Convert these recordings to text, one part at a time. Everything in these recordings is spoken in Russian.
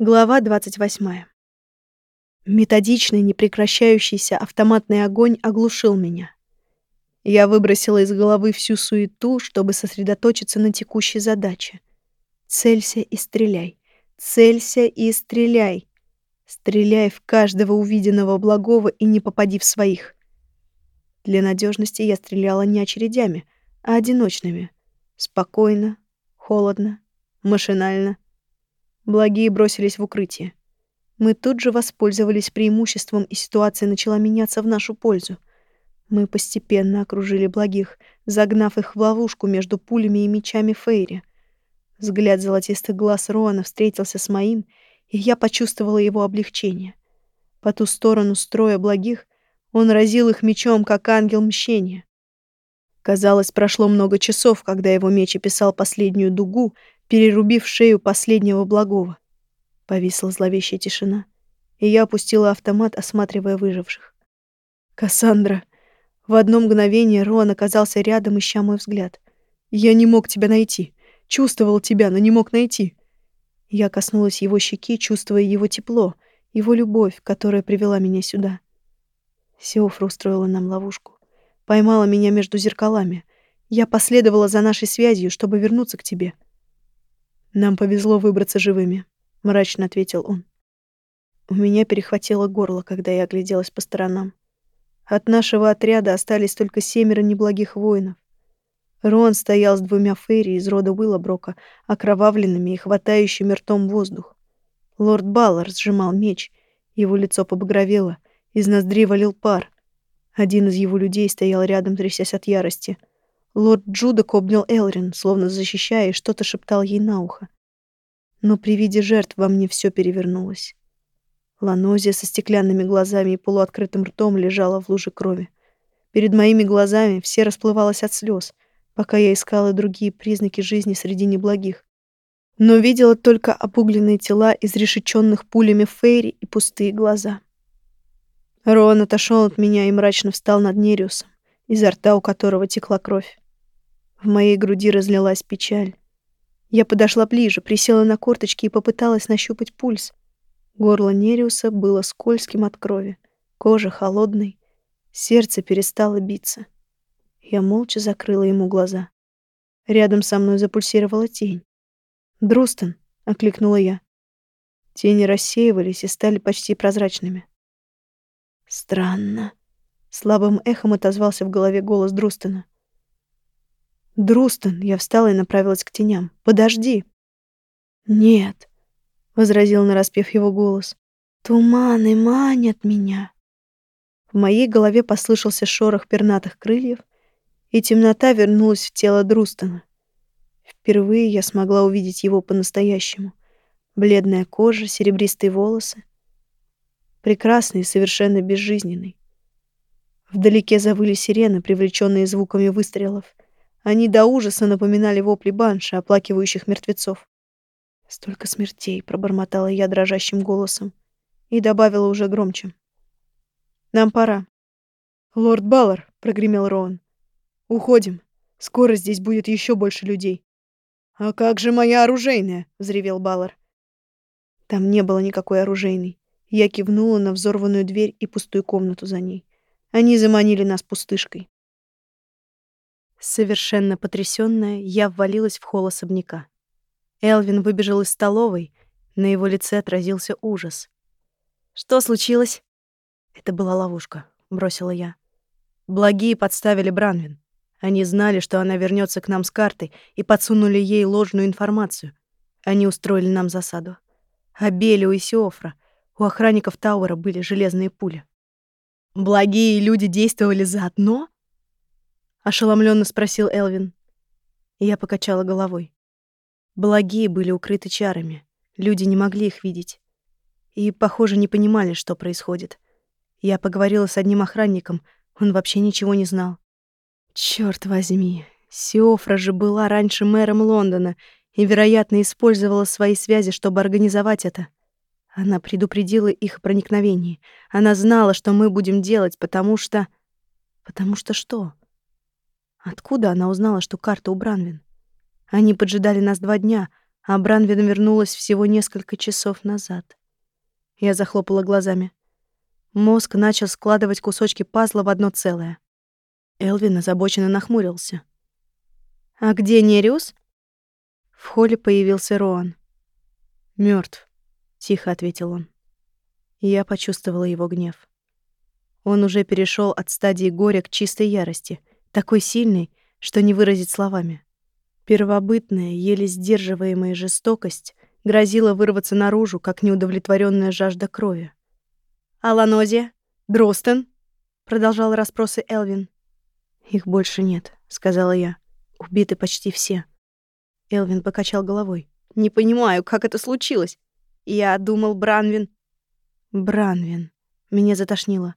Глава 28. Методичный, непрекращающийся автоматный огонь оглушил меня. Я выбросила из головы всю суету, чтобы сосредоточиться на текущей задаче. Целься и стреляй. Целься и стреляй. Стреляй в каждого увиденного благого и не попади в своих. Для надежности я стреляла не очередями, а одиночными. Спокойно, холодно, машинально — Благие бросились в укрытие. Мы тут же воспользовались преимуществом, и ситуация начала меняться в нашу пользу. Мы постепенно окружили благих, загнав их в ловушку между пулями и мечами Фейри. Взгляд золотистых глаз Роана встретился с моим, и я почувствовала его облегчение. По ту сторону строя благих он разил их мечом, как ангел мщения. Казалось, прошло много часов, когда его меч описал последнюю дугу, перерубив шею последнего благого. Повисла зловещая тишина, и я опустила автомат, осматривая выживших. «Кассандра!» В одно мгновение Роан оказался рядом, ища мой взгляд. «Я не мог тебя найти. Чувствовал тебя, но не мог найти». Я коснулась его щеки, чувствуя его тепло, его любовь, которая привела меня сюда. Сеофра устроила нам ловушку. Поймала меня между зеркалами. Я последовала за нашей связью, чтобы вернуться к тебе. Нам повезло выбраться живыми, мрачно ответил он. У меня перехватило горло, когда я огляделась по сторонам. От нашего отряда остались только семеро неблагих воинов. Рон стоял с двумя фейри из рода Уиллаброка, окровавленными и хватающими ртом воздух. Лорд Баллар сжимал меч, его лицо побагровело, из ноздри валил пар. Один из его людей стоял рядом, трясясь от ярости. Лорд Джудок обнял Элрин, словно защищая, и что-то шептал ей на ухо. Но при виде жертв во мне все перевернулось. Ланозия со стеклянными глазами и полуоткрытым ртом лежала в луже крови. Перед моими глазами все расплывалось от слез, пока я искала другие признаки жизни среди неблагих. Но видела только обугленные тела, изрешеченных пулями Фейри и пустые глаза. Роан отошел от меня и мрачно встал над Нериусом, изо рта у которого текла кровь. В моей груди разлилась печаль. Я подошла ближе, присела на корточки и попыталась нащупать пульс. Горло Нериуса было скользким от крови, кожа холодной, сердце перестало биться. Я молча закрыла ему глаза. Рядом со мной запульсировала тень. «Друстон!» — окликнула я. Тени рассеивались и стали почти прозрачными. «Странно», — слабым эхом отозвался в голове голос Друстона. «Друстон!» — я встала и направилась к теням. «Подожди!» «Нет!» — возразил нараспев его голос. «Туманы манят меня!» В моей голове послышался шорох пернатых крыльев, и темнота вернулась в тело Друстона. Впервые я смогла увидеть его по-настоящему. Бледная кожа, серебристые волосы. Прекрасный и совершенно безжизненный. Вдалеке завыли сирены, привлеченные звуками выстрелов — они до ужаса напоминали вопли банши, оплакивающих мертвецов. «Столько смертей!» — пробормотала я дрожащим голосом и добавила уже громче. «Нам пора». «Лорд Баллар!» — прогремел Роан. «Уходим. Скоро здесь будет еще больше людей». «А как же моя оружейная?» — взревел Баллар. Там не было никакой оружейной. Я кивнула на взорванную дверь и пустую комнату за ней. Они заманили нас пустышкой. Совершенно потрясённая, я ввалилась в холл особняка. Элвин выбежал из столовой, на его лице отразился ужас. «Что случилось?» «Это была ловушка», — бросила я. Благие подставили Бранвин. Они знали, что она вернётся к нам с картой, и подсунули ей ложную информацию. Они устроили нам засаду. А Белио и Сиофра, у охранников Тауэра были железные пули. Благие люди действовали заодно? Ошеломленно спросил Элвин. Я покачала головой. Благие были укрыты чарами. Люди не могли их видеть. И, похоже, не понимали, что происходит. Я поговорила с одним охранником, он вообще ничего не знал. Черт возьми, Сиофра же была раньше мэром Лондона и, вероятно, использовала свои связи, чтобы организовать это. Она предупредила их о проникновении. Она знала, что мы будем делать, потому что... Потому что что? Откуда она узнала, что карта у Бранвин? Они поджидали нас два дня, А Бранвин вернулась всего несколько часов назад. Я захлопала глазами. Мозг начал складывать кусочки пазла в одно целое. Элвин озабоченно нахмурился. «А где Нериус?» В холле появился Роан. Мертв, тихо ответил он. я почувствовала его гнев. Он уже перешел от стадии горя к чистой ярости, такой сильной, что не выразить словами. Первобытная, еле сдерживаемая жестокость грозила вырваться наружу, как неудовлетворенная жажда крови. «Аланозия? Дростен?» — продолжал расспросы Элвин. «Их больше нет», — сказала я. «Убиты почти все». Элвин покачал головой. «Не понимаю, как это случилось. Я думал, Бранвин...» «Бранвин». Меня затошнило.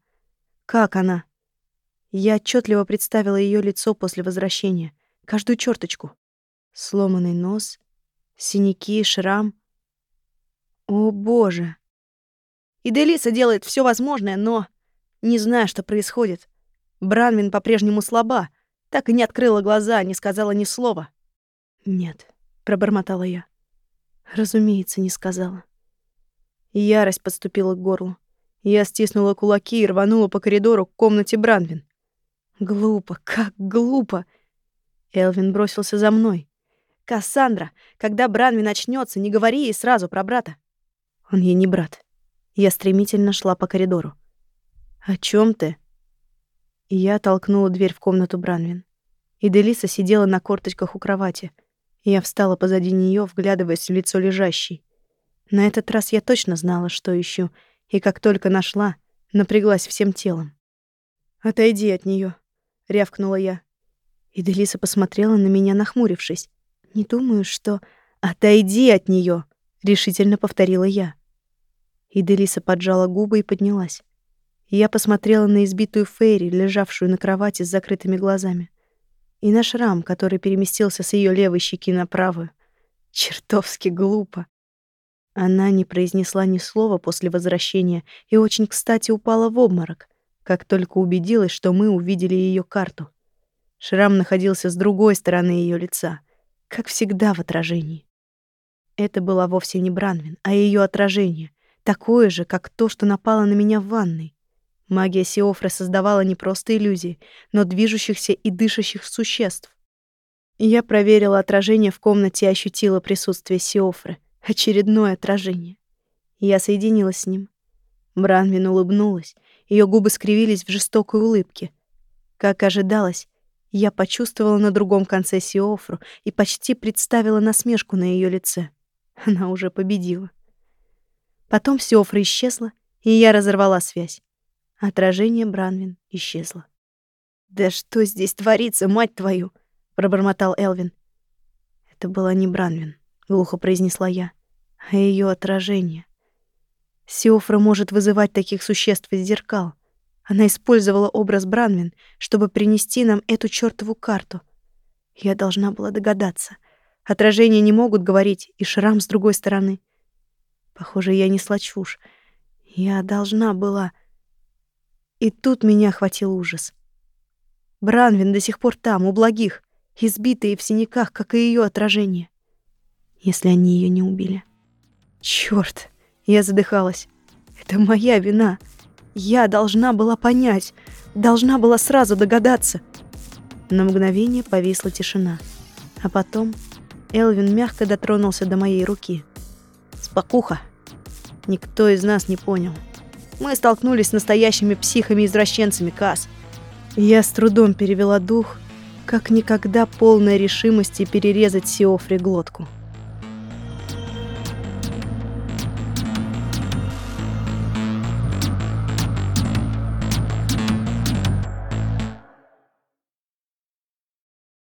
«Как она?» Я отчетливо представила ее лицо после возвращения. Каждую черточку. Сломанный нос, синяки, шрам. О, боже! И Делиса делает все возможное, но... Не знаю, что происходит. Бранвин по-прежнему слаба. Так и не открыла глаза, не сказала ни слова. «Нет», — пробормотала я. Разумеется, не сказала. Ярость подступила к горлу. Я стиснула кулаки и рванула по коридору к комнате Бранвин. Глупо, как глупо. Элвин бросился за мной. «Кассандра, когда Бранвин начнется, не говори ей сразу про брата». Он ей не брат. Я стремительно шла по коридору. «О чем ты?» Я толкнула дверь в комнату Бранвин. И Делиса сидела на корточках у кровати. Я встала позади нее, вглядываясь в лицо лежащей. На этот раз я точно знала, что ищу, и как только нашла, напряглась всем телом. «Отойди от нее, рявкнула я. И посмотрела на меня, нахмурившись. «Не думаю, что...» «Отойди от нее, решительно повторила я. И поджала губы и поднялась. Я посмотрела на избитую Фейри, лежавшую на кровати с закрытыми глазами, и на шрам, который переместился с ее левой щеки на правую. Чертовски глупо. Она не произнесла ни слова после возвращения и очень кстати упала в обморок, как только убедилась, что мы увидели ее карту. Шрам находился с другой стороны ее лица, как всегда в отражении. Это была вовсе не Бранвин, а ее отражение, такое же, как то, что напало на меня в ванной. Магия Сиофры создавала не просто иллюзии, но движущихся и дышащих существ. Я проверила отражение в комнате и ощутила присутствие Сиофры. Очередное отражение. Я соединилась с ним. Бранвин улыбнулась, ее губы скривились в жестокой улыбке. Как ожидалось, я почувствовала на другом конце Сиофру и почти представила насмешку на ее лице. Она уже победила. Потом Сиофра исчезла, и я разорвала связь. Отражение Бранвин исчезло. «Да что здесь творится, мать твою?» — пробормотал Элвин. «Это была не Бранвин», — глухо произнесла я, — «а ее отражение». Сиофра может вызывать таких существ из зеркал. Она использовала образ Бранвин, чтобы принести нам эту чёртову карту. Я должна была догадаться. Отражения не могут говорить, и шрам с другой стороны. Похоже, я несла чушь. Я должна была... И тут меня охватил ужас. Бранвин до сих пор там, у благих, избитая в синяках, как и ее отражение. Если они ее не убили. Черт! Я задыхалась. Это моя вина. Я должна была понять, должна была сразу догадаться. На мгновение повисла тишина. А потом Элвин мягко дотронулся до моей руки. Спокуха. Никто из нас не понял. Мы столкнулись с настоящими психами-извращенцами, Кас. Я с трудом перевела дух, как никогда полной решимости перерезать Сиофре глотку.